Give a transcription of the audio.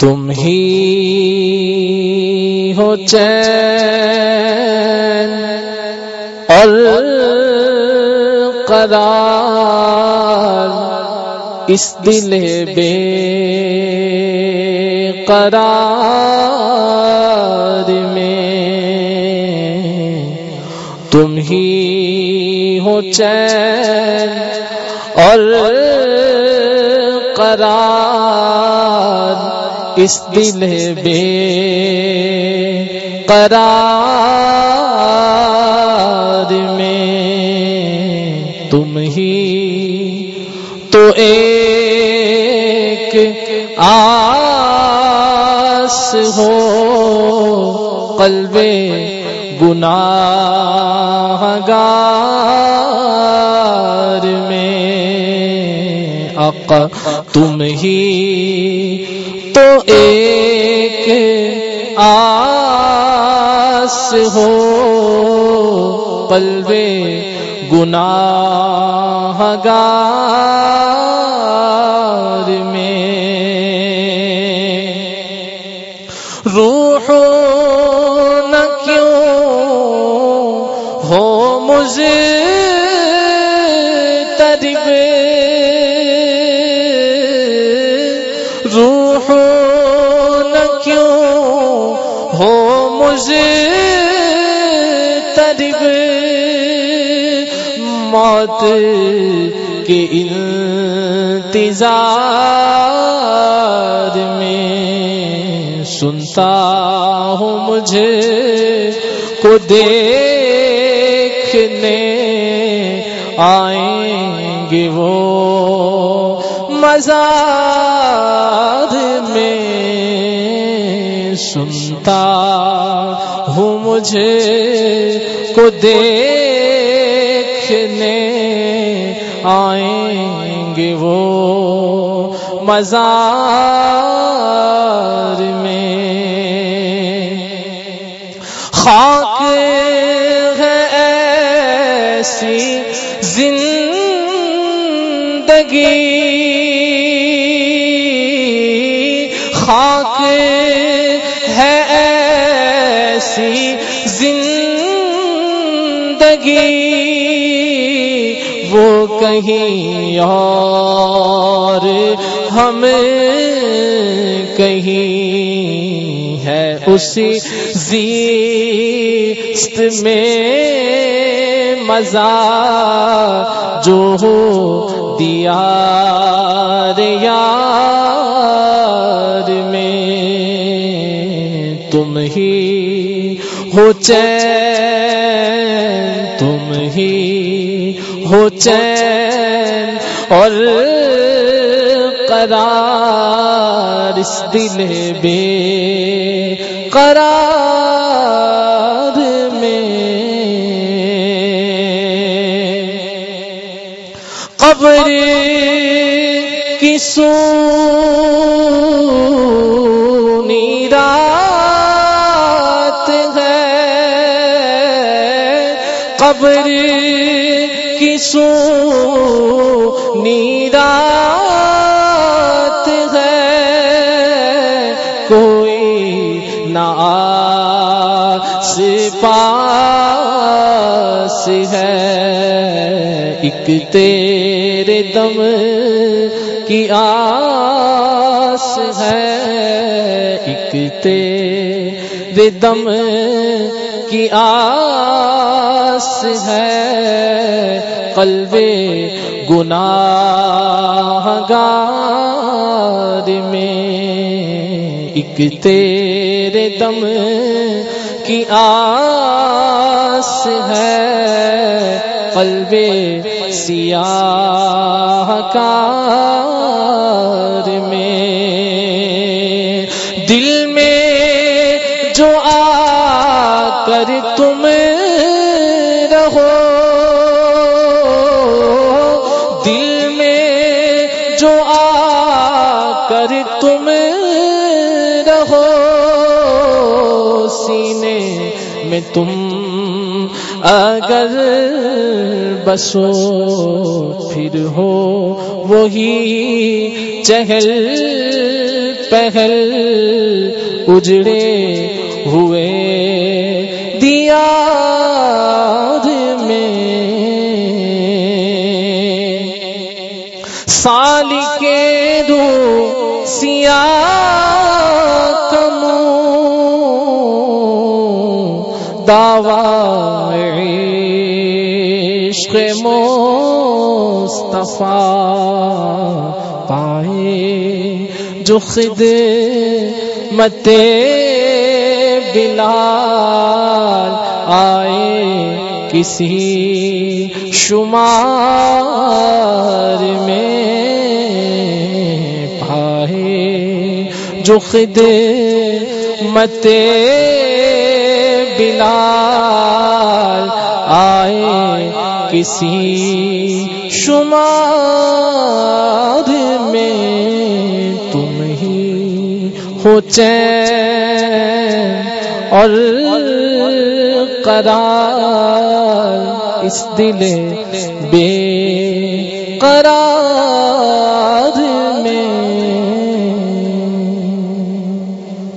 تم ہی ہو چین اور قرار اس دل بے قرار میں تم ہی ہو چین اور قرار اس دل بے قرار میں تم ہی تو ایک آس ہو، قلب گناہ گار میں آقا تم ہی تو ایک آس ہو پلوے گناہ گار میں۔ روح نہ کیوں ہو مجھے ترب موت کے انتظار میں سنتا ہوں مجھے کو دیکھنے آئیں گے وہ مزاد میں سنتا ہوں مجھے کو دیکھنے آئیں گے وہ مزار میں خاک ہے ایسی زندگی ایسی زندگی وہ کہیں اور ہم کہیں ہے اسی زیست میں مزہ جو ہو دیا یار ہو چین تم ہی ہو چین اور قرار اس دل بے قرار میں۔ قبر کی سونی قبر کی سونی رات ہے؟ کوئی نہ پاس ہے۔ ایک تیرے دم کی آس ہے۔ ایک تیرے دم کی آس ہے قلب گناہ گار میں ایک تیرے دم کی آس ہے قلب سیاہ کار میں دل میں کر تم رہو سینے میں تم اگر بسو پھر ہو وہی چہل پہل اجڑے ہوئے دیا میں سال کے دو سیا کمو عشق مصطفیٰ پائے جو خد مت بلال آئے کسی شمار میں جو خد مت بلال آئے کسی شمار میں تم ہی ہو چین اور قرار اس دل بے قرار